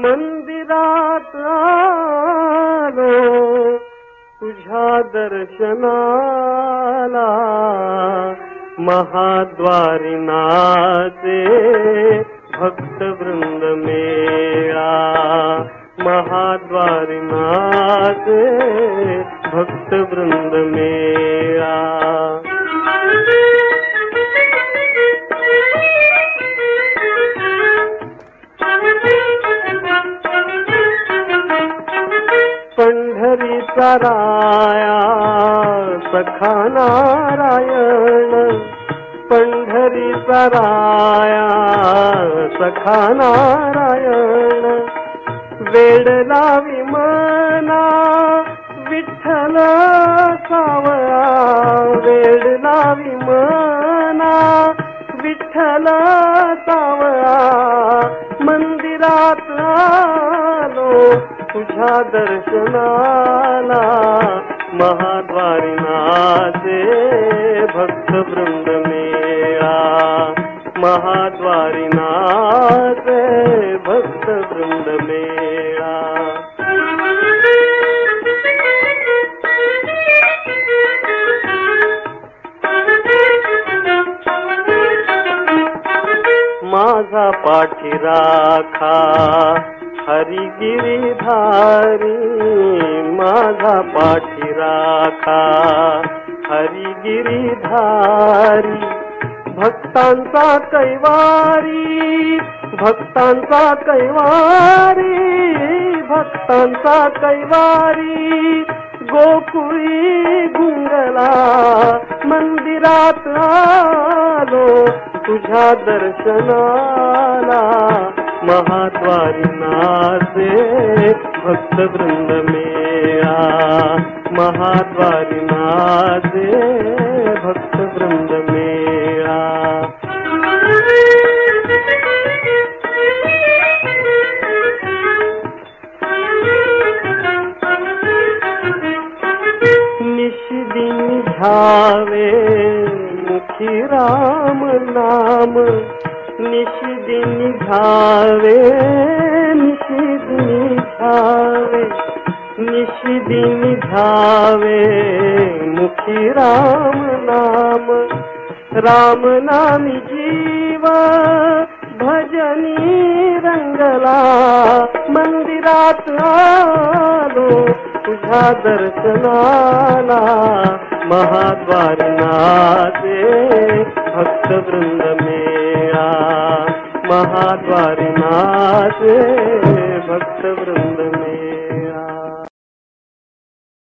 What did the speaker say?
मंदिरात आलो तुझ्या दर्शनाला महाद्वारी नाचे भक्तवृंद मेळा. महाद्वारी नाचे भक्तवृंद मेळा. कराया सखा नारायण पंढरी राया सखा नारायण वेड लावी मना विठ्ठल सावळा वेड लावी मना विठ्ठल सावळा तुझ्या दर्शनाला महाद्वारी नाचे भक्त वृंद मेळा. महाद्वारी नाचे भक्त वृंद मेळा. माझा पाठी राखा. हरिगिरी धारी माझा पाठी राखा. हरिगिरी धारी भक्तांचा कैवारी भक्तांचा कैवारी भक्तांचा कैवारी. गोकुळी गुंगला मंदिरात आलो तुझ्या दर्शनाला महाद्वारी नाचे भक्त वृंद मेळा महाद्वारी भक्त वृंद मेळा निशिदिन घ्यावे श्री राम नाम निश दिन घावे निश दिन घावे निश दिन घावे मुखी राम नाम। राम नाम जीवा भजनी रंगला मंदिरात आलो। तुझ्या दर्शनाला महाद्वारनाथे भक्तवृंद भक्त वृंद मेळा. महाद्वारनाथे भक्त वृंद